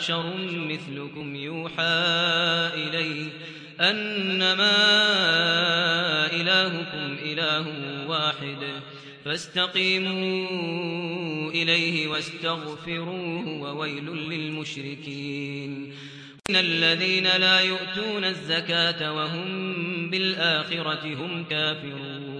بشر مثلكم يوحى إلي أنما إلهكم إله واحد فاستقيموا إليه واستغفروه وويل للمشركين إن الذين لا يؤتون الزكاة وهم بالآخرة هم كافرون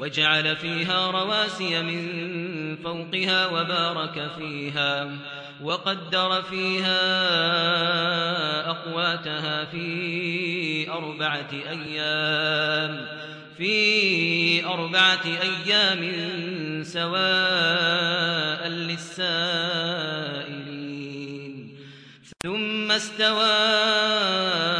وجعل فيها رواسي من فوقها وبارك فيها وقدر فيها أقواتها في أربعة أيام في أربعة أيام سواء للسائلين. ثم استوى